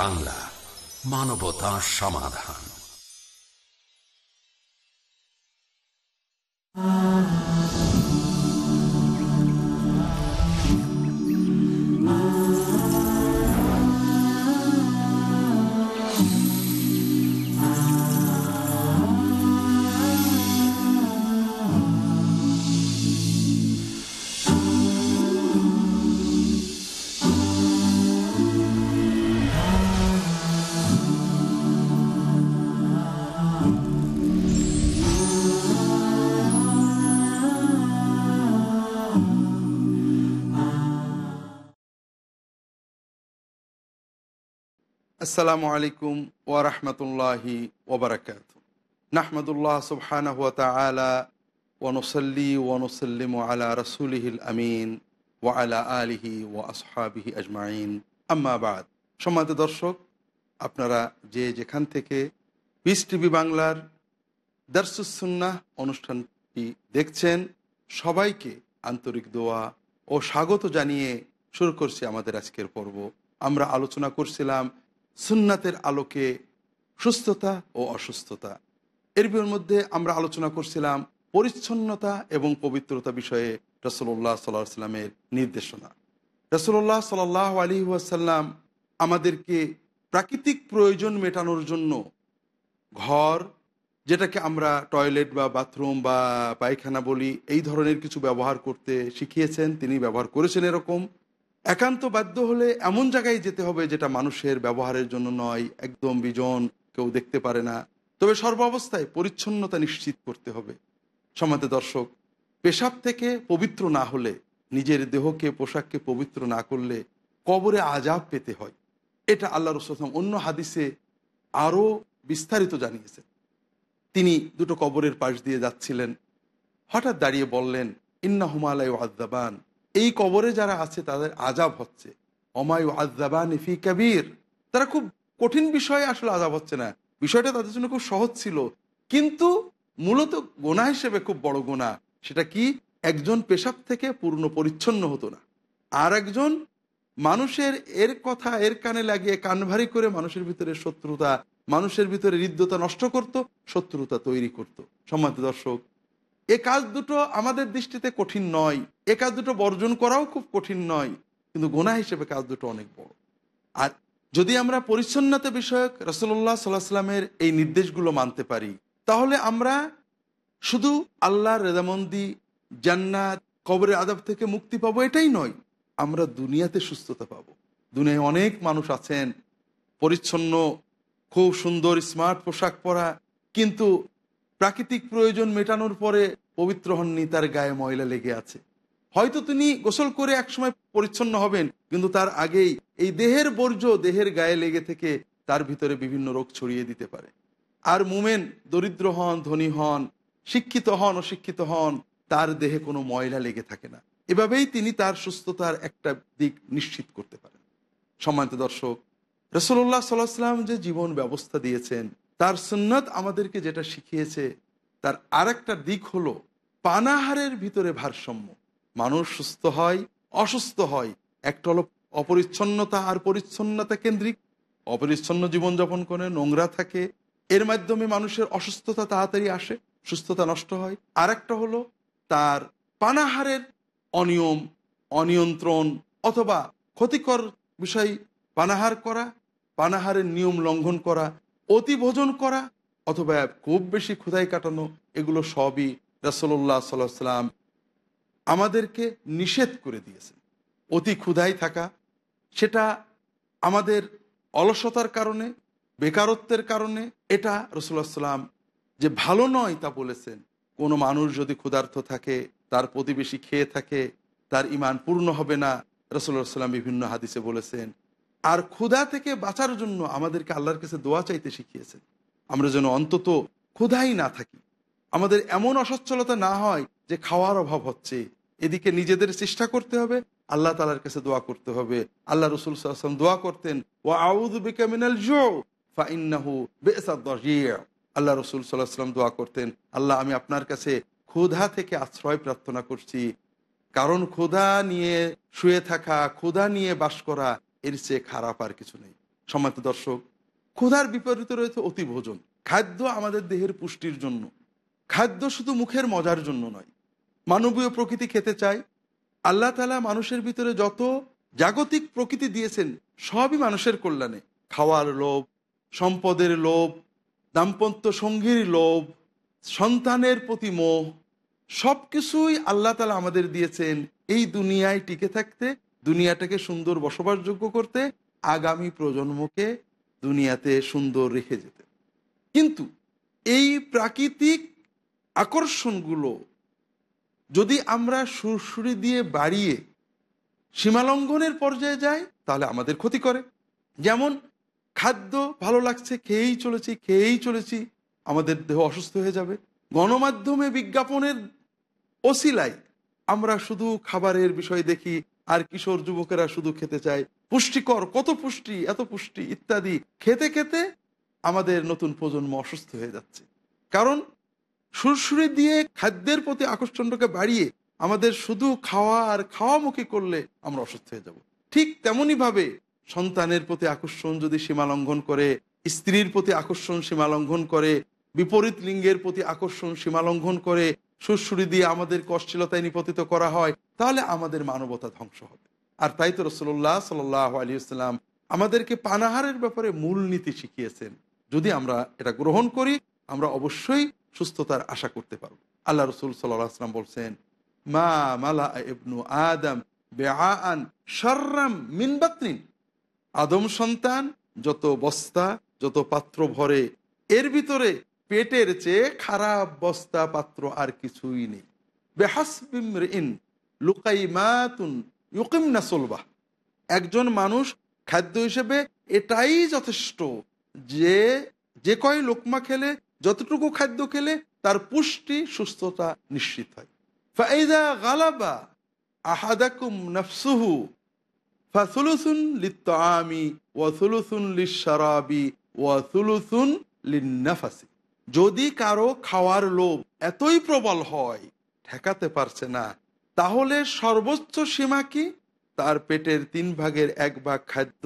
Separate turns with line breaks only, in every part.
বাংলা মানবতা সমাধান।
আসসালামু আলাইকুম ওয়ারহমতুল্লাহি ওবরাকাত নাহমদুল্লাহ সুবহানাহ ওয়া তাআলা ওয়ানুসাল্লি ওয়ানুসাল্লিমু আলা রাসূলিহিল আমিন ওয়া আলা আলিহি ওয়া আসহাবিহি আজমাইন। আম্মা বাদ। সম্মানিত দর্শক, আপনারা যে যেখান থেকে পিস টিভি বাংলার দারসুসুন্নাহ অনুষ্ঠানটি দেখছেন, সবাইকে আন্তরিক দোয়া ও স্বাগত জানিয়ে শুরু করছি আমাদের আজকের পর্ব। আমরা আলোচনা করছিলাম সুন্নাতের আলোকে সুস্থতা ও অসুস্থতা। এর মধ্যে আমরা আলোচনা করছিলাম পরিচ্ছন্নতা এবং পবিত্রতা বিষয়ে রসল্লাহ সাল্লাহ সাল্লামের নির্দেশনা। রসল্লাহ সাল্লাহ আলী ওয়াসাল্লাম আমাদেরকে প্রাকৃতিক প্রয়োজন মেটানোর জন্য ঘর, যেটাকে আমরা টয়লেট বা বাথরুম বা পায়খানা বলি, এই ধরনের কিছু ব্যবহার করতে শিখিয়েছেন। তিনি ব্যবহার করেছেন এরকম। একান্ত বাধ্য হলে এমন জায়গায় যেতে হবে যেটা মানুষের ব্যবহারের জন্য নয়, একদম বিজন, কেউ দেখতে পারে না। তবে সর্বাবস্থায় পরিচ্ছন্নতা নিশ্চিত করতে হবে। সমাজে দর্শক, পেশাব থেকে পবিত্র না হলে, নিজের দেহকে, পোশাককে পবিত্র না করলে কবরে আজাব পেতে হয়। এটা আল্লাহ রসুলাম অন্য হাদিসে আরও বিস্তারিত জানিয়েছেন। তিনি দুটো কবরের পাশ দিয়ে যাচ্ছিলেন। হঠাৎ দাঁড়িয়ে বললেন ইন্না হুমালয় আদাবান এই কবরে যারা আছে, তাদের আজাব হচ্ছে। অমায়ু আজাবান ইফি কাবির। তারা খুব কঠিন বিষয়ে আসলে আজাব হচ্ছে না। বিষয়টা তাদের জন্য খুব সহজ ছিল। কিন্তু মূলত গোনা হিসেবে খুব বড় গোনা। সেটা কি? একজন পেশাব থেকে পূর্ণ পরিচ্ছন্ন হতো না। আর একজন মানুষের এর কথা এর কানে লাগিয়ে কান ভারী করে মানুষের ভিতরে শত্রুতা, মানুষের ভিতরে হৃদ্যতা নষ্ট করত, শত্রুতা তৈরি করত। সম্মানিত দর্শক এ কাজ দুটো আমাদের দৃষ্টিতে কঠিন নয়। এ কাজ দুটো বর্জন করাও খুব কঠিন নয়, কিন্তু গোনা হিসেবে কাজ দুটো অনেক বড়। আর যদি আমরা পরিচ্ছন্নতা বিষয়ক রসল্লাহ সাল্লাহ সাল্লামের এই নির্দেশগুলো মানতে পারি, তাহলে আমরা শুধু আল্লাহর রেদামন্দি জান্নাত, কবরের আদাব থেকে মুক্তি পাবো এটাই নয়, আমরা দুনিয়াতে সুস্থতা পাবো। দুনিয়ায় অনেক মানুষ আছেন, পরিচ্ছন্ন, খুব সুন্দর স্মার্ট পোশাক পরা, কিন্তু প্রাকৃতিক প্রয়োজন মেটানোর পরে পবিত্র হননি, তার গায়ে ময়লা লেগে আছে। হয়তো তিনি গোসল করে একসময় পরিচ্ছন্ন হবেন, কিন্তু তার আগেই এই দেহের বর্জ্য দেহের গায়ে লেগে থেকে তার ভিতরে বিভিন্ন রোগ ছড়িয়ে দিতে পারে। আর মুমেন দরিদ্র হন, ধনী হন, শিক্ষিত হন, অশিক্ষিত হন, তার দেহে কোনো ময়লা লেগে থাকে না। এভাবেই তিনি তার সুস্থতার একটা দিক নিশ্চিত করতে পারেন। সম্মানিত দর্শক রসল্লাহ সাল্লাহ যে জীবন ব্যবস্থা দিয়েছেন তার সুন্নত আমাদেরকে যেটা শিখিয়েছে, তার আরেকটা দিক হলো পানাহারের ভিতরে ভারসাম্য। মানুষ সুস্থ হয়, অসুস্থ হয়। একটা হলো অপরিচ্ছন্নতা আর পরিচ্ছন্নতা কেন্দ্রিক। অপরিচ্ছন্ন জীবনযাপন করে নোংরা থাকে, এর মাধ্যমে মানুষের অসুস্থতা তাড়াতাড়ি আসে, সুস্থতা নষ্ট হয়। আর একটা হলো তার পানাহারের অনিয়ম, অনিয়ন্ত্রণ অথবা ক্ষতিকর বিষয় পানাহার করা, পানাহারের নিয়ম লঙ্ঘন করা অতি ভোজন করা অথবা খুব বেশি ক্ষুধাই কাটানো, এগুলো সবই রাসল্লাহ সাল্লাহ সাল্লাম আমাদেরকে নিষেধ করে দিয়েছেন। অতি ক্ষুধাই থাকা, সেটা আমাদের অলসতার কারণে, বেকারত্বের কারণে, এটা রসুল্লাহ সাল্লাম যে ভালো নয় তা বলেছেন। কোনো মানুষ যদি ক্ষুধার্থ থাকে, তার প্রতিবেশী খেয়ে থাকে, তার ইমান পূর্ণ হবে না রসুল্লাহ সাল্লাম বিভিন্ন হাদিসে বলেছেন। আর ক্ষুধা থেকে বাঁচার জন্য আমাদেরকে আল্লাহর কাছে দোয়া চাইতে শিখিয়েছেন। আমরা যেন অন্তত ক্ষুধাই না থাকি। আমাদের এমন অসচ্ছলতা না হয় যে খাওয়ার অভাব হচ্ছে। এদিকে নিজেদের চেষ্টা করতে হবে, আল্লাহ তালার কাছে দোয়া করতে হবে। আল্লাহ রসুল সাল্লাম দোয়া করতেন ও আউদ বিকামিনাল জো ফাইন্নাহু আল্লাহ রসুল সাল্লাহ সাল্লাম দোয়া করতেন, আল্লাহ, আমি আপনার কাছে ক্ষুধা থেকে আশ্রয় প্রার্থনা করছি। কারণ ক্ষুধা নিয়ে শুয়ে থাকা, ক্ষুধা নিয়ে বাস করা এর চেয়ে খারাপ আর কিছু নেই। সম্মানিত দর্শক, ক্ষুধার বিপরীতে রয়েছে অতি ভোজন। খাদ্য আমাদের দেহের পুষ্টির জন্য। খাদ্য শুধু মুখের মজার জন্য নয়। মানবীয় প্রকৃতি খেতে চায়। আল্লাহ তালা মানুষের ভিতরে যত জাগতিক প্রকৃতি দিয়েছেন, সবই মানুষের কল্যাণে। খাওয়ার লোভ, সম্পদের লোভ, দাম্পত্য সঙ্গীর লোভ, সন্তানের প্রতি মোহ সব কিছুই আল্লাহ তালা আমাদের দিয়েছেন। এই দুনিয়ায় টিকে থাকতে দুনিয়াটাকে সুন্দর বসবাসযোগ্য করতে আগামী প্রজন্মকে দুনিয়াতে সুন্দর রেখে যেতে। কিন্তু এই প্রাকৃতিক আকর্ষণগুলো যদি আমরা সুরসুরি দিয়ে বাড়িয়ে সীমালঙ্ঘনের পর্যায়ে যাই, তাহলে আমাদের ক্ষতি করে। যেমন খাদ্য ভালো লাগছে, খেয়েই চলেছি খেয়েই চলেছি, আমাদের দেহ অসুস্থ হয়ে যাবে। গণমাধ্যমে বিজ্ঞাপনের ওসিলাই আমরা শুধু খাবারের বিষয় দেখি আর কিশোর যুবকেরা শুধু খেতে চায়, পুষ্টিকর, কত পুষ্টি, এত পুষ্টি, ইত্যাদি খেতে খেতে আমাদের নতুন প্রজন্ম অসুস্থ হয়ে যাচ্ছে। কারণ সুরসুরি দিয়ে খাদ্যের প্রতি আকর্ষণটাকে বাড়িয়ে আমাদের শুধু খাওয়া আর খাওয়ামুখী করলে আমরা অসুস্থ হয়ে যাব। ঠিক তেমনই ভাবে সন্তানের প্রতি আকর্ষণ যদি সীমা লঙ্ঘন করে, স্ত্রীর প্রতি আকর্ষণ সীমা লঙ্ঘন করে, বিপরীত লিঙ্গের প্রতি আকর্ষণ সীমা লঙ্ঘন করে সুরসুরি দিয়ে আমাদের কষ্টিলতায় নিপতিত করা হয়, তাহলে আমাদের মানবতা ধ্বংস হবে। আর তাই তো রসল্লাহ সাল আলী আসসালাম আমাদেরকে পানাহারের ব্যাপারে মূলনীতি শিখিয়েছেন। যদি আমরা এটা গ্রহণ করি, আমরা অবশ্যই সুস্থতার আশা করতে পারব। আল্লাহ রসুল সাল্লাহ আসলাম বলছেন, মা মালা ইবনু আদম বেআন সর্রাম মিনবাত্রিন আদম সন্তান যত বস্তা, যত পাত্র ভরে, এর ভিতরে পেটের চেয়ে খারাপ বস্তা পাত্র আর কিছুই নেই। বেহাসবিন লুকাই মাতুন ইউকিম নাসলবাহ একজন মানুষ খাদ্য হিসেবে এটাই যথেষ্ট যে যে কয় লোকমা খেলে, যতটুকু খাদ্য খেলে, তার পুষ্টি, সুস্থতা নিশ্চিত হয়। ফাইদা গালাবা আহাদাকুম নফসুহু ফাসুলুসুন লিত্তামি ওয়াসুলুসুন লিশারাবি ওয়াসুলুসুন লিন্নাফাসি। যদি কারও খাওয়ার লোভ এতই প্রবল হয়, ঠেকাতে পারছে না, তাহলে সর্বোচ্চ সীমা কি? তার পেটের তিন ভাগের এক ভাগ খাদ্য,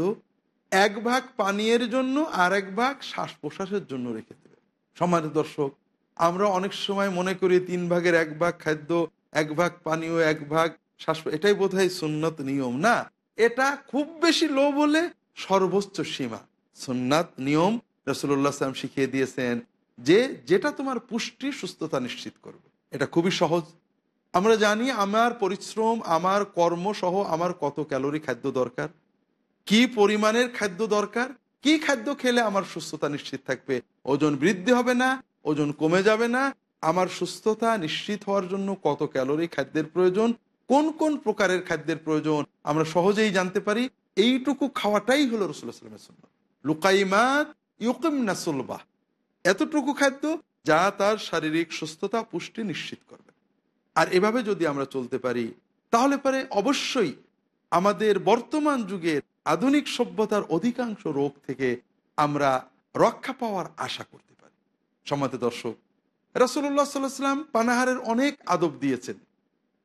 এক ভাগ পানীয়ের জন্য আর এক ভাগ শ্বাস প্রশ্বাসের জন্য রেখে দেবে। সমাজ দর্শক, আমরা অনেক সময় মনে করি তিন ভাগের এক ভাগ খাদ্য, এক ভাগ পানীয়, এক ভাগ শ্বাস, এটাই বোধ হয় সুন্নত নিয়ম, না? এটা খুব বেশি লো বলে সর্বোচ্চ সীমা। সুন্নাত নিয়ম রসুল্লাহ সাল্লাম শিখিয়ে দিয়েছেন যে যেটা তোমার পুষ্টি সুস্থতা নিশ্চিত করবে। এটা খুবই সহজ। আমরা জানি আমার পরিশ্রম, আমার কর্ম সহ আমার কত ক্যালোরি খাদ্য দরকার। কি পরিমাণের খাদ্য দরকার? কি খাদ্য খেলে আমার সুস্থতা নিশ্চিত থাকবে? ওজন বৃদ্ধি হবে না, ওজন কমে যাবে না। আমার সুস্থতা নিশ্চিত হওয়ার জন্য কত ক্যালোরি খাদ্যের প্রয়োজন? কোন কোন প্রকারের খাদ্যের প্রয়োজন? আমরা সহজেই জানতে পারি। এইটুকু খাওয়াটাই হলো রসুল্লাহ সাল্লামের জন্য লুকাইমাত ইউকিম নাসুলবাহ এতটুকু খাদ্য যা তার শারীরিক সুস্থতা পুষ্টি নিশ্চিত করবে। আর এভাবে যদি আমরা চলতে পারি, তাহলে পরে অবশ্যই আমাদের বর্তমান যুগের আধুনিক সভ্যতার অধিকাংশ রোগ থেকে আমরা রক্ষা পাওয়ার আশা করতে পারি। সমাতে দর্শক রাসুল্লাহ সাল্লাম পানাহারের অনেক আদব দিয়েছেন।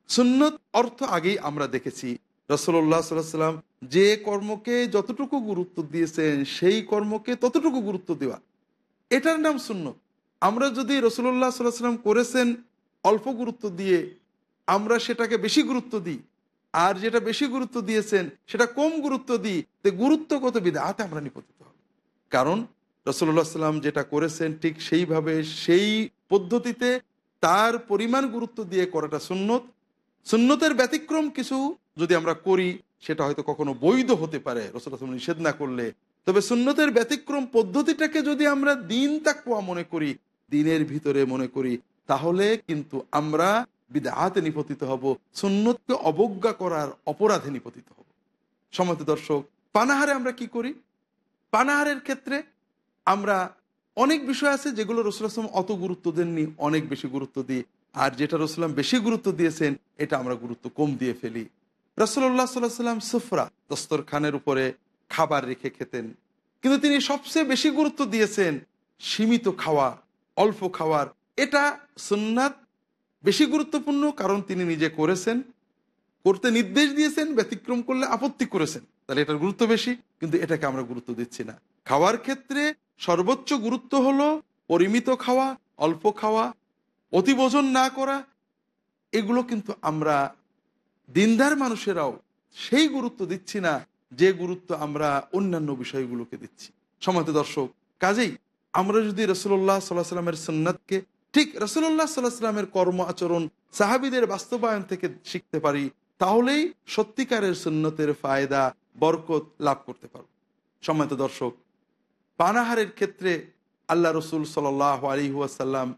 সুন্নত অর্থ আগেই আমরা দেখেছি। রসল্লাহ সাল্লাম যে কর্মকে যতটুকু গুরুত্ব দিয়েছেন, সেই কর্মকে ততটুকু গুরুত্ব দেওয়া। এটার নাম সুন্নত। আমরা যদি রসুল্লাহ সাল্লাহ সাল্লাম করেছেন অল্প গুরুত্ব দিয়ে, আমরা সেটাকে বেশি গুরুত্ব দিই। আর যেটা বেশি গুরুত্ব দিয়েছেন, সেটা কম গুরুত্ব দিই, তো গুরুত্ব কত বিধাতে আমরা নিপতিত হব। কারণ রসল্লাহ সাল্লাম যেটা করেছেন, ঠিক সেইভাবে, সেই পদ্ধতিতে তার পরিমাণ গুরুত্ব দিয়ে করাটা সুন্নত। সুন্নতের ব্যতিক্রম কিছু যদি আমরা করি, সেটা হয়তো কখনো বৈধ হতে পারে। রসুল্লাহ নিষেধ না করলে তবে সুন্নতের ব্যতিক্রম পদ্ধতিটাকে যদি আমরা দিন তাকুয়া মনে করি, দিনের ভিতরে মনে করি, তাহলে কিন্তু আমরা বিদাহাতে নিপতিত হব, সুন্নতকে অবজ্ঞা করার অপরাধে নিপতিত হব। সমত দর্শক, পানাহারে আমরা কি করি? পানাহারের ক্ষেত্রে আমরা অনেক বিষয় আছে যেগুলো রসুলাম অত গুরুত্ব দেননি, অনেক বেশি গুরুত্ব দিই। আর যেটা রসুলাম বেশি গুরুত্ব দিয়েছেন, এটা আমরা গুরুত্ব কম দিয়ে ফেলি। রসল্লাহ সাল্লাহ সাল্লাম সুফরা দস্তর খানের উপরে খাবার রেখে খেতেন। কিন্তু তিনি সবচেয়ে বেশি গুরুত্ব দিয়েছেন সীমিত খাওয়া অল্প খাওয়ার। এটা সুন্নাত বেশি গুরুত্বপূর্ণ কারণ তিনি নিজে করেছেন, করতে নির্দেশ দিয়েছেন, ব্যতিক্রম করলে আপত্তি করেছেন। তাহলে এটার গুরুত্ব বেশি, কিন্তু এটাকে আমরা গুরুত্ব দিচ্ছি না। খাওয়ার ক্ষেত্রে সর্বোচ্চ গুরুত্ব হলো পরিমিত খাওয়া, অল্প খাওয়া, অতিভোজন না করা। এগুলো কিন্তু আমরা দিনদার মানুষেরাও সেই গুরুত্ব দিচ্ছি না যে গুরুত্ব আমরা অন্যান্য বিষয়গুলোকে দিচ্ছি। সমাজ দর্শক, কাজেই আমরা যদি রসুল্লাহ সাল্লাহ সাল্লামের সন্ন্যতকে ঠিক রসুল্লাহ সাল্লাহ সাল্লামের কর্ম আচরণ সাহাবিদের বাস্তবায়ন থেকে শিখতে পারি, তাহলেই সত্যিকারের সুন্নতের ফায়দা, বরকত লাভ করতে পারব। সম্মানিত দর্শক, পানাহারের ক্ষেত্রে আল্লাহ রসুল সাল আলী ওয়াসাল্লাম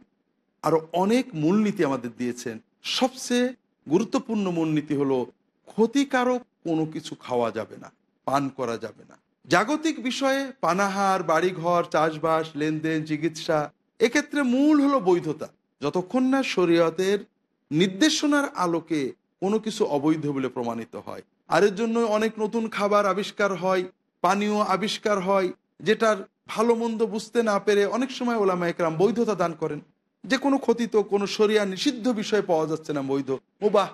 আরও অনেক মূলনীতি আমাদের দিয়েছেন। সবচেয়ে গুরুত্বপূর্ণ মূলনীতি হলো, ক্ষতিকারক কোনো কিছু খাওয়া যাবে না। পান করা যাবে না। জাগতিক বিষয়ে পানাহার, বাড়িঘর, চাষবাস, লেনদেন, চিকিৎসা, এক্ষেত্রে মূল হলো বৈধতা। যতক্ষণ না শরীয়তের নির্দেশনার আলোকে কোনো কিছু অবৈধ বলে প্রমাণিত হয়। আর এর জন্য অনেক নতুন খাবার আবিষ্কার হয়, পানীয় আবিষ্কার হয়, যেটার ভালো মন্দ বুঝতে না পেরে অনেক সময় ওলামা একরাম বৈধতা দান করেন। যে কোনো ক্ষতিত কোনো সরিয়া নিষিদ্ধ বিষয় পাওয়া যাচ্ছে না বৈধ, মুবাহ।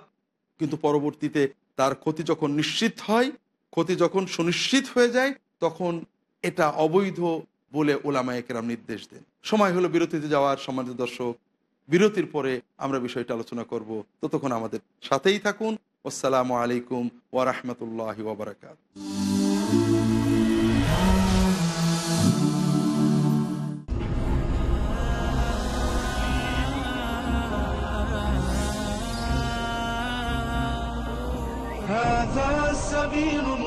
কিন্তু পরবর্তীতে তার ক্ষতি যখন নিশ্চিত হয় ক্ষতি যখন সুনিশ্চিত হয়ে যায় তখন এটা অবৈধ বলে ওলামা একরাম নির্দেশ দেন সময় হলো বিরতিতে যাওয়ার সম্মানিত দর্শক বিরতির পরে আমরা বিষয়টা আলোচনা করব ততক্ষণ আমাদের সাথেই থাকুন আসসালামু আলাইকুম ওয়ারহমতুল্লাহ ওবরাকাত
هذا سبيل الله من يسر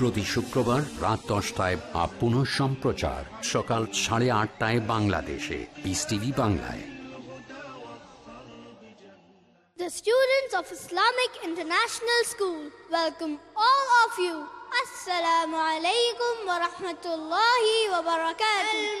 প্রতি শুক্রবার রাত দশটায় বা পুনঃ সম্প্রচার সকাল সাড়ে আটটায় বাংলাদেশে পিস টিভি বাংলায়
The students of Islamic International School welcome all of you. Assalamu alaikum wa rahmatullahi wa barakatuh.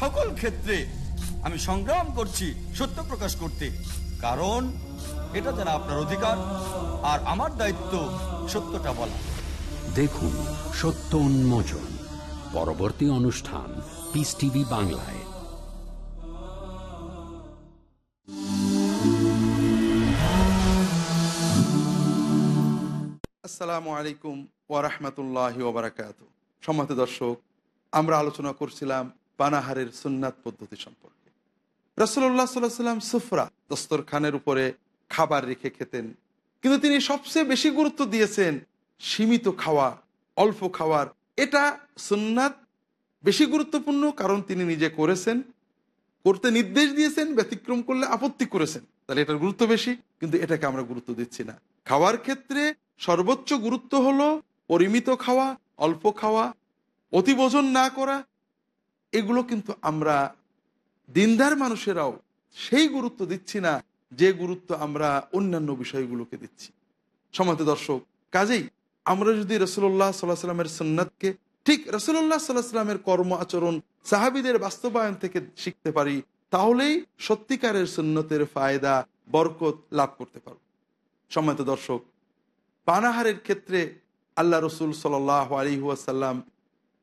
সকল ক্ষেত্রে আমি সংগ্রাম করছি সত্য প্রকাশ করতে। কারণ এটা যেন আপনার অধিকার আর আমার দায়িত্ব সত্যটা বলা।
দেখুন সত্য উন্মোচন পরবর্তী অনুষ্ঠান পিস টিভি বাংলায়।
আসসালামু আলাইকুম ওয়ারহমতুল্লাহ ওবরাকাত সম্মত দর্শক আমরা আলোচনা করছিলাম পানাহারের সুন্নাত পদ্ধতি সম্পর্কে। রসল্লাহ সাল্লাহ সাল্লাম সুফরা, দস্তরখানের উপরে খাবার রেখে খেতেন। কিন্তু তিনি সবচেয়ে বেশি গুরুত্ব দিয়েছেন সীমিত খাওয়া, অল্প খাওয়ার। এটা সুন্নাত বেশি গুরুত্বপূর্ণ কারণ তিনি নিজে করেছেন, করতে নির্দেশ দিয়েছেন, ব্যতিক্রম করলে আপত্তি করেছেন। তাহলে এটার গুরুত্ব বেশি, কিন্তু এটাকে আমরা গুরুত্ব দিচ্ছি না। খাওয়ার ক্ষেত্রে সর্বোচ্চ গুরুত্ব হলো পরিমিত খাওয়া, অল্প খাওয়া, অতিভোজন না করা এগুলো কিন্তু আমরা দিনদার মানুষেরাও সেই গুরুত্ব দিচ্ছি না যে গুরুত্ব আমরা অন্যান্য বিষয়গুলোকে দিচ্ছি। সমাজ দর্শক, কাজেই আমরা যদি রসুল্লাহ সাল্লাহ সাল্লামের সন্ন্যাতকে ঠিক রসুল্লাহ সাল্লাহ সাল্লামের কর্ম আচরণ সাহাবিদের বাস্তবায়ন থেকে শিখতে পারি, তাহলেই সত্যিকারের সুন্নতের ফায়দা, বরকত লাভ করতে পারব। সম্মানিত দর্শক, পানাহারের ক্ষেত্রে আল্লাহ রসুল সাল আলী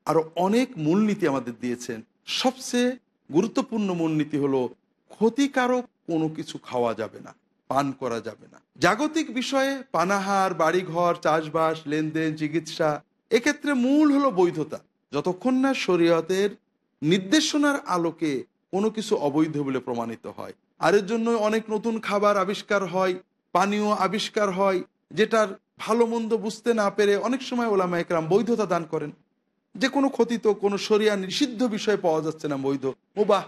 আরও অনেক মূলনীতি আমাদের দিয়েছেন। সবচেয়ে গুরুত্বপূর্ণ মূলনীতি হলো, ক্ষতিকারক কোনো কিছু খাওয়া যাবে না, পান করা যাবে না। জাগতিক বিষয়ে পানাহার, বাড়িঘর, চাষবাস, লেনদেন, চিকিৎসা, এক্ষেত্রে মূল হলো বৈধতা। যতক্ষণ না শরীয়তের নির্দেশনার আলোকে কোনো কিছু অবৈধ বলে প্রমাণিত হয়। আর এর জন্য অনেক নতুন খাবার আবিষ্কার হয়, পানীয় আবিষ্কার হয়, যেটার ভালো মন্দ বুঝতে না পেরে অনেক সময় ওলামা একরাম বৈধতা দান করেন। যে কোনো ক্ষতিত কোনো সরিয়া নিষিদ্ধ বিষয় পাওয়া যাচ্ছে না বৈধ, মুবাহ।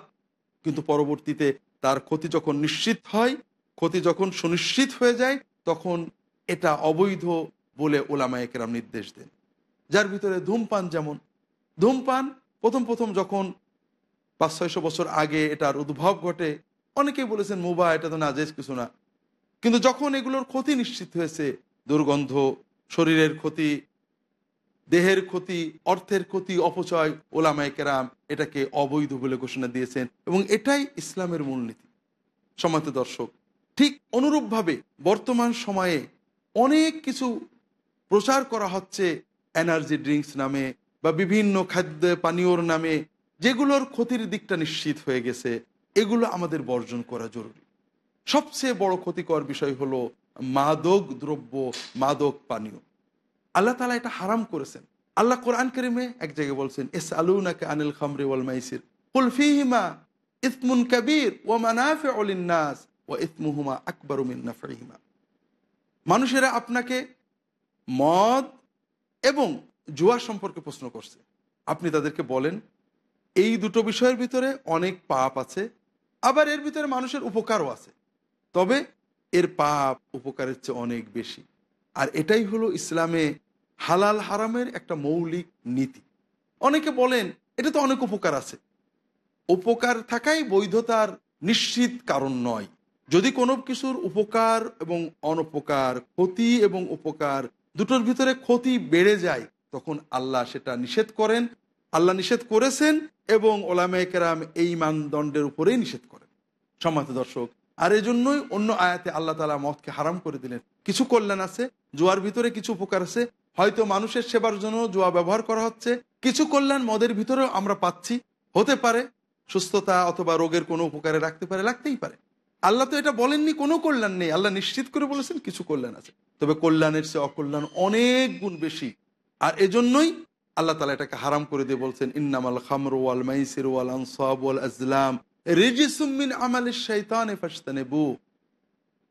কিন্তু পরবর্তীতে তার ক্ষতি যখন নিশ্চিত হয়, ক্ষতি যখন সুনিশ্চিত হয়ে যায়, তখন এটা অবৈধ বলে ওলামা একরাম নির্দেশ দেন। যার ভিতরে ধূমপান যেমন, ধূমপান প্রথম প্রথম যখন পাঁচ ছয়শো বছর আগে এটার উদ্ভব ঘটে, অনেকেই বলেছেন মুবা এটা তো নাজেজ কিছু না। কিন্তু যখন এগুলোর ক্ষতি নিশ্চিত হয়েছে, দুর্গন্ধ, শরীরের ক্ষতি দেহের ক্ষতি, অর্থের ক্ষতি, অপচয় ওলামায় কেরাম এটাকে অবৈধ বলে ঘোষণা দিয়েছেন এবং এটাই ইসলামের মূলনীতি। সমাজ দর্শক, ঠিক অনুরূপভাবে বর্তমান সময়ে অনেক কিছু প্রচার করা হচ্ছে এনার্জি ড্রিঙ্কস নামে বা বিভিন্ন খাদ্য, পানীয়র নামে, যেগুলোর ক্ষতির দিকটা নিশ্চিত হয়ে গেছে, এগুলো আমাদের বর্জন করা জরুরি। সবচেয়ে বড় ক্ষতিকর বিষয় হলো মাদক দ্রব্য, মাদক পানীয়। আল্লাহ তালা এটা হারাম করেছেন। আল্লাহ কোরআন করিমে এক জায়গায় বলছেন এস আলুনাকে আনিল খামরে ওয়াল মাইসির। কুলফিহিমা ইসমুন কবির ও মানাফে অলিন্নাস ও ইসমুহুমা আকবর মানুষেরা আপনাকে মদ এবং জুয়া সম্পর্কে প্রশ্ন করছে। আপনি তাদেরকে বলেন, এই দুটো বিষয়ের ভিতরে অনেক পাপ আছে, আবার এর ভিতরে মানুষের উপকারও আছে। তবে এর পাপ উপকারের চেয়ে অনেক বেশি। আর এটাই হলো ইসলামে হালাল হারামের একটা মৌলিক নীতি। অনেকে বলেন, এটা তো অনেক উপকার আছে। উপকার থাকাই বৈধতার নিশ্চিত কারণ নয়। যদি কোনো কিছুর উপকার এবং অনপকার, ক্ষতি এবং উপকার দুটোর ভিতরে ক্ষতি বেড়ে যায়, তখন আল্লাহ সেটা নিষেধ করেন, আল্লাহ নিষেধ করেছেন এবং ওলামে কেরাম এই মানদণ্ডের উপরেই নিষেধ করেন। সম্মানিত দর্শক, আর এই জন্যই অন্য আয়াতে আল্লাহ তালা মদকে হারাম করে দিলেন। কিছু কল্যাণ আছে, জোয়ার ভিতরে কিছু উপকার আছে হয়তো মানুষের সেবার জন্য জোয়া ব্যবহার করা হচ্ছে। কিছু কল্যাণ মদের ভিতরেও আমরা পাচ্ছি। হতে পারে সুস্থতা অথবা রোগের কোনো উপকারে রাখতে পারে রাখতেই পারে। আল্লাহ তো এটা বলেননি, কোনো কল্যাণ নেই। আল্লাহ নিশ্চিত করে বলেছেন কিছু কল্যাণ আছে। তবে কল্যাণের চেয়ে অকল্যাণ অনেক গুণ বেশি। আর এজন্যই আল্লাহ তালা এটাকে হারাম করে দিয়ে বলছেন, ইন্নামাল খামর ওয়াল মাইসির ওয়াল আনসাব ওয়াল আজলাম রেজিসুমিন আমাল শৈতান ফাস্তানেবু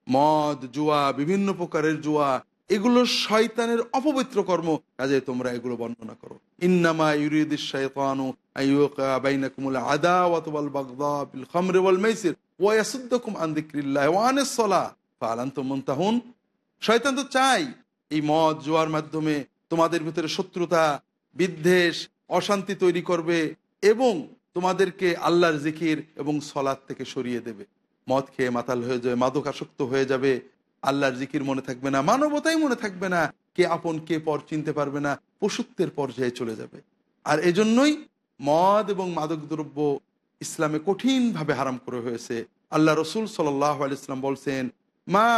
মদ, জুয়া, বিভিন্ন প্রকারের জুয়া এগুলো শয়তানের অপবিত্র কর্ম। কাজে তোমরা এগুলো বর্ণনা করো। শয়তানু তো চাই এই মদ জুয়ার মাধ্যমে তোমাদের ভিতরে শত্রুতা, বিদ্বেষ, অশান্তি তৈরি করবে এবং তোমাদেরকে আল্লাহর জিকির এবং সলাদ থেকে সরিয়ে দেবে। মদ খেয়ে মাতাল হয়ে যাবে মাদকাসক্ত হয়ে যাবে। আল্লাহর জিকির মনে থাকবে না, মানবতাই মনে থাকবে না কে আপন, কে পর চিনতে পারবে না, পশুত্বের পর্যায়ে চলে যাবে। আর এজন্যই মদ এবং মাদক দ্রব্য ইসলামে কঠিনভাবে হারাম করে হয়েছে। আল্লাহ রসুল সাল্লাহ ইসলাম বলছেন, মা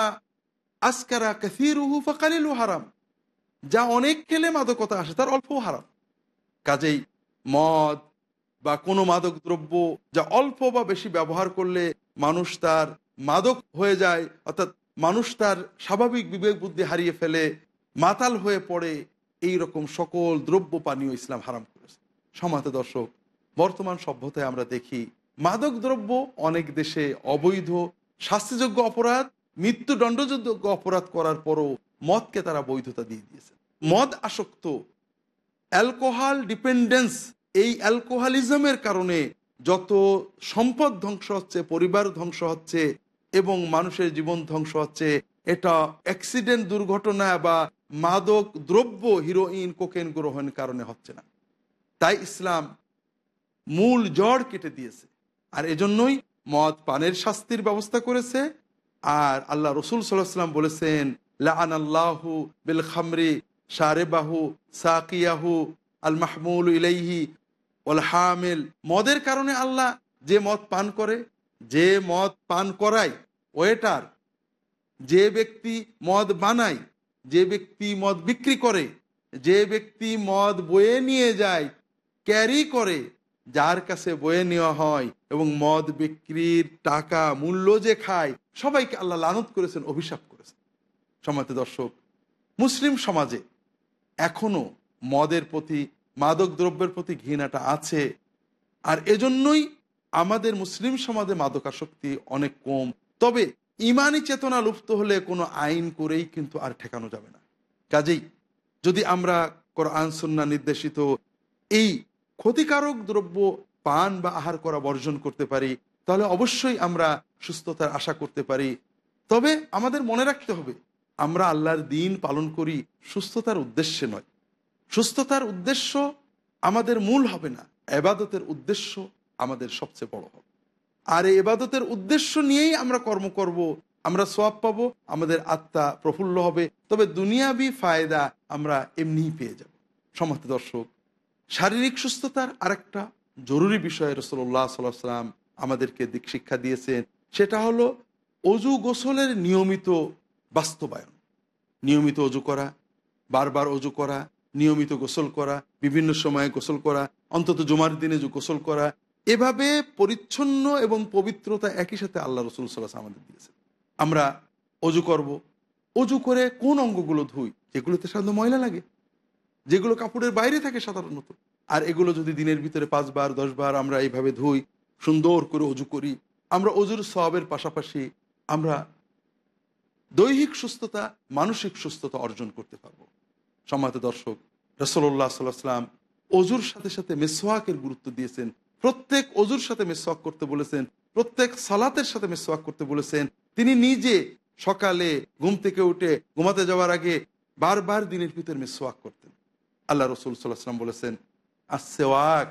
আসকারা কাসিরুহু ফাকালিলু হারাম। যা অনেক খেলে মাদকতা আসে, তার অল্প হারাম। কাজেই মদ বা কোনো মাদক দ্রব্য যা অল্প বা বেশি ব্যবহার করলে মানুষ তার মাদক হয়ে যায়, অর্থাৎ মানুষ তার স্বাভাবিক বিবেক বুদ্ধি হারিয়ে ফেলে, মাতাল হয়ে পড়ে এই রকম সকল দ্রব্য পানীয় ইসলাম হারাম করেছে। সমাতে দর্শক, বর্তমান সভ্যতায় আমরা দেখি, মাদক দ্রব্য অনেক দেশে অবৈধ, শাস্তিযোগ্য অপরাধ মৃত্যুদণ্ডযোগ্য অপরাধ করার পরও মদকে তারা বৈধতা দিয়ে দিয়েছে। মদ আসক্ত, অ্যালকোহল ডিপেন্ডেন্স, এই অ্যালকোহলিজমের কারণে যত সম্পদ ধ্বংস হচ্ছে, পরিবার ধ্বংস হচ্ছে এবং মানুষের জীবন ধ্বংস হচ্ছে। এটা অ্যাক্সিডেন্ট দুর্ঘটনা বা মাদক দ্রব্য হিরোইন কোকেন গ্রহণের কারণে হচ্ছে না। তাই ইসলাম মূল জড় কেটে দিয়েছে। আর এজন্যই মদ পানের শাস্তির ব্যবস্থা করেছে। আর আল্লাহ রসুল সাল্লাম বলেছেন লান আল্লাহু বিল খামরি সারেবাহু সাকিয়াহু আল মাহমুল ইলাইহি ওল মদের কারণে আল্লাহ যে মদ পান করে, যে মদ পান করায় ওয়েটার, যে ব্যক্তি মদ বানায়, যে ব্যক্তি মদ বিক্রি করে, যে ব্যক্তি মদ বয়ে নিয়ে যায়, ক্যারি করে, যার কাছে বয়ে নেওয়া হয় এবং মদ বিক্রির টাকা, মূল্য যে খায়, সবাইকে আল্লাহ লানত করেছেন, অভিশাপ করেছেন। সমাজ দর্শক, মুসলিম সমাজে এখনও মদের প্রতি, মাদক দ্রব্যের প্রতি ঘৃণাটা আছে, আর এজন্যই আমাদের মুসলিম সমাজে মাদকাসক্তি অনেক কম। তবে ইমানি চেতনা লুপ্ত হলে কোনো আইন করেই কিন্তু আর ঠেকানো যাবে না। কাজেই যদি আমরা কোরআন, সুন্না নির্দেশিত এই ক্ষতিকারক দ্রব্য পান বা আহার করা বর্জন করতে পারি, তাহলে অবশ্যই আমরা সুস্থতার আশা করতে পারি। তবে আমাদের মনে রাখতে হবে, আমরা আল্লাহর দিন পালন করি সুস্থতার উদ্দেশ্যে নয়। সুস্থতার উদ্দেশ্য আমাদের মূল হবে না, এবাদতের উদ্দেশ্য আমাদের সবচেয়ে বড় হবে। আর এই এবাদতের উদ্দেশ্য নিয়েই আমরা কর্ম করব, আমরা সোয়াব পাবো, আমাদের আত্মা প্রফুল্ল হবে। তবে দুনিয়াবি ফায়দা আমরা এমনিই পেয়ে যাব। সমাজ দর্শক, শারীরিক সুস্থতার আরেকটা জরুরি বিষয় রসল্লাহ সাল্লাম আমাদেরকে দিক শিক্ষা দিয়েছেন, সেটা হলো অজু গোসলের নিয়মিত বাস্তবায়ন। নিয়মিত অজু করা, বারবার অজু করা, নিয়মিত গোসল করা, বিভিন্ন সময়ে গোসল করা, অন্তত জুমার দিনে গোসল করা এভাবে পরিচ্ছন্ন এবং পবিত্রতা একই সাথে আল্লাহ রসুল সাল্লাহ আমাদের দিয়েছেন। আমরা অজু করব। অজু করে কোন অঙ্গগুলো ধুই? যেগুলোতে সাধারণত ময়লা লাগে। যেগুলো কাপড়ের বাইরে থাকে সাধারণত। আর এগুলো যদি দিনের ভিতরে পাঁচবার, দশবার আমরা এইভাবে ধুই, সুন্দর করে অজু করি, আমরা অজুর সবের পাশাপাশি আমরা দৈহিক সুস্থতা, মানসিক সুস্থতা অর্জন করতে পারব। সম্মানিত দর্শক রসল্লাহ সাল্লাম অজুর সাথে সাথে মেসোয়াকের গুরুত্ব দিয়েছেন। প্রত্যেক অজুর সাথে মেসোয়াক করতে বলেছেন, প্রত্যেক সালাতের সাথে মেসোয়াক করতে বলেছেন। তিনি নিজে সকালে ঘুম থেকে উঠে ঘুমাতে যাওয়ার আগে বারবার দিনের ভিতরে মেসোয়াক করতেন। আল্লাহ রসুল সাল্লাহাম বলেছেন আসেওয়াক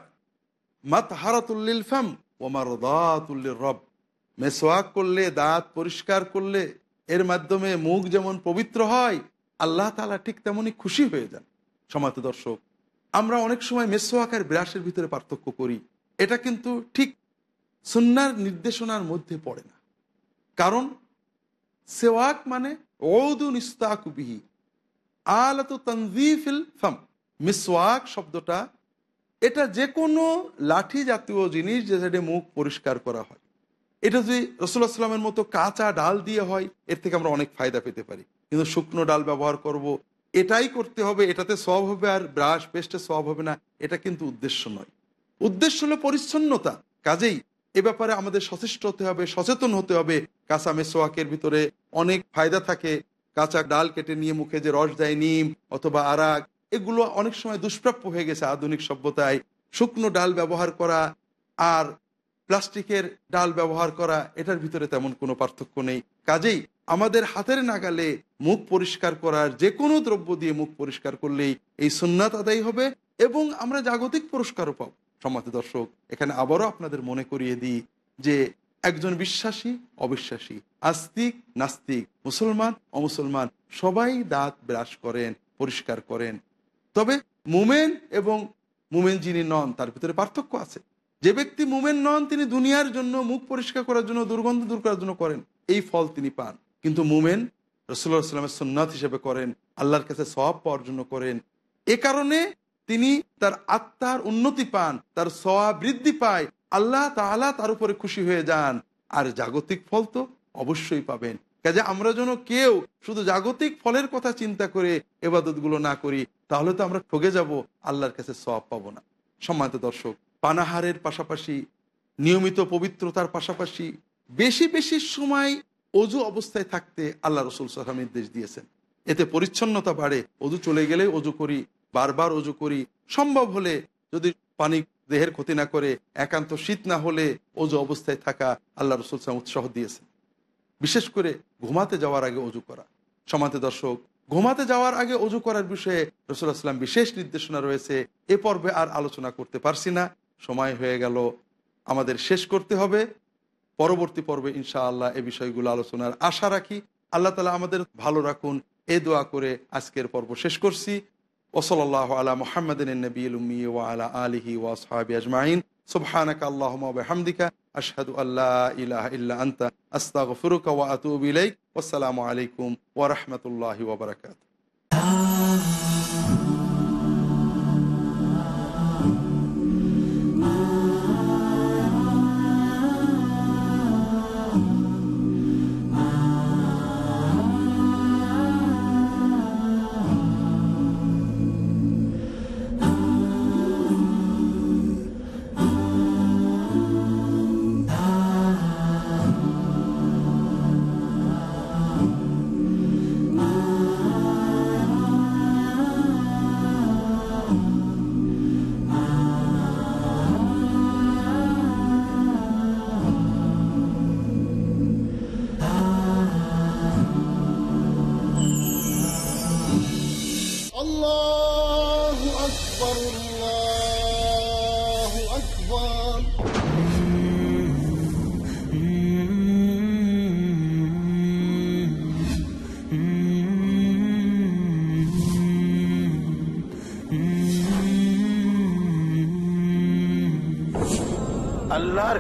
মাত হারাতুল্লিল ফাম ওমার দাতুল্লিল রব মেসোয়াক করলে, দাঁত পরিষ্কার করলে, এর মাধ্যমে মুখ যেমন পবিত্র হয়, আল্লাহ তালা ঠিক তেমনই খুশি হয়ে যান। সমাত দর্শক, আমরা অনেক সময় মেসোয়াকের ব্রাশের ভিতরে পার্থক্য করি। এটা কিন্তু ঠিক সুন্নার নির্দেশনার মধ্যে পড়ে না। কারণ সেওয়াক মানে ওদুন ইস্তাকুবিহি আলাত তনজিফিল ফাম। মিসওয়াক শব্দটা, এটা যে কোনো লাঠি জাতীয় জিনিস যে যেটা মুখ পরিষ্কার করা হয়। এটা যদি রসুল্লাহ সাল্লামের মতো কাঁচা ডাল দিয়ে হয়, এর থেকে আমরা অনেক ফায়দা পেতে পারি। কিন্তু শুকনো ডাল ব্যবহার করব, এটাই করতে হবে, এটাতে সব হবে আর ব্রাশ পেস্টে সব হবে না, এটা কিন্তু উদ্দেশ্য নয়। উদ্দেশ্য হলো পরিচ্ছন্নতা। কাজেই এ ব্যাপারে আমাদের সচেষ্ট হতে হবে, সচেতন হতে হবে। কাঁচা মেসোয়াকের ভিতরে অনেক ফায়দা থাকে। কাঁচা ডাল কেটে নিয়ে মুখে যে রস দেয়, নিম অথবা আরাক, এগুলো অনেক সময় দুষ্প্রাপ্য হয়ে গেছে আধুনিক সভ্যতায়। শুকনো ডাল ব্যবহার করা আর প্লাস্টিকের ডাল ব্যবহার করা, এটার ভিতরে তেমন কোনো পার্থক্য নেই। কাজেই আমাদের হাতের নাগালে মুখ পরিষ্কার করার যে কোনো দ্রব্য দিয়ে মুখ পরিষ্কার করলেই এই সুন্নাত আদায় হবে এবং আমরা জাগতিক পুরস্কারও পাব। সমাজ দর্শক, এখানে আবারও আপনাদের মনে করিয়ে দিই যে একজন বিশ্বাসী, অবিশ্বাসী, আস্তিক, নাস্তিক, মুসলমান, অমুসলমান, সবাই দাঁত ব্রাশ করেন, পরিষ্কার করেন। তবে মুমেন এবং মুমেন যিনি নন, তার ভিতরে পার্থক্য আছে। যে ব্যক্তি মুমেন নন, তিনি দুনিয়ার জন্য মুখ পরিষ্কার করার জন্য, দুর্গন্ধ দূর করার জন্য করেন। এই ফল তিনি পান। কিন্তু মুমেন রসুল্লাহ সাল্লামের সন্ন্যাত হিসেবে করেন, আল্লাহর কাছে সব পাওয়ার জন্য করেন। এ কারণে তিনি তার আত্মার উন্নতি পান, তার সওয়া বৃদ্ধি পায়, আল্লাহ তাআলা তার উপরে খুশি হয়ে যান। আর জাগতিক ফল তো অবশ্যই পাবেন। কাজে আমরা যেন কেউ শুধু জাগতিক ফলের কথা চিন্তা করে এবাদতগুলো না করি, তাহলে তো আমরা ঠগে যাব, আল্লাহর কাছে সব পাবো না। সম্মানিত দর্শক, পানাহারের পাশাপাশি, নিয়মিত পবিত্রতার পাশাপাশি বেশি বেশি সময় অজু অবস্থায় থাকতে আল্লাহ রসুল সাল্লাম নির্দেশ দিয়েছেন। এতে পরিচ্ছন্নতা বাড়ে, অজু চলে গেলে অজু করি বারবার অজু করি, সম্ভব হলে যদি পানি দেহের ক্ষতি না করে, একান্ত শীত না হলে অজু অবস্থায় থাকা আল্লাহ রসুল সালাম উৎসাহ দিয়েছেন। বিশেষ করে ঘুমাতে যাওয়ার আগে অজু করা। সমাতে দর্শক, ঘুমাতে যাওয়ার আগে অজু করার বিষয়ে রসুল্লাহ সাল্লাম বিশেষ নির্দেশনা রয়েছে। এ পর্বে আর আলোচনা করতে পারছি না। সময় হয়ে গেল। আমাদের শেষ করতে হবে। পরবর্তী পর্বে ইনশাআল্লাহ এ বিষয়গুলো আলোচনার আশা রাখি। আল্লাহ তালা আমাদের ভালো রাখুন। এ দোয়া করে আজকের পর্ব শেষ করছি। وصلى الله على محمد النبي الأمي وعلى آله وأصحابه أجمعين. سبحانك اللهم وبحمدك أشهد أن لا إله إلا أنت أستغفرك وأتوب إليك. والسلام عليكم ورحمة
الله
وبركاته.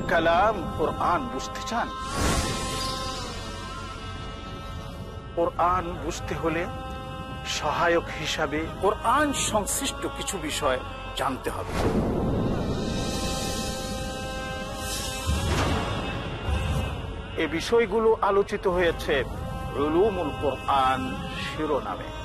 কালাম কোরআন বুঝতে চান? বুঝতে হলে সহায়ক হিসাবে সংশ্লিষ্ট কিছু বিষয় জানতে হবে। এ বিষয়গুলো আলোচিত হয়েছে রুলুমুল কোরআন শিরোনামে।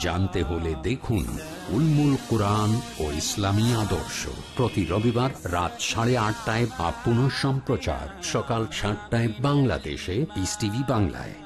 জানতে হলে দেখুন উলমুল কোরআন ও ইসলামী আদর্শ। প্রতি রবিবার রাত সাড়ে আটটায় বা পুনঃ সম্প্রচার সকাল সাতটায় বাংলাদেশে পিস টিভি বাংলায়।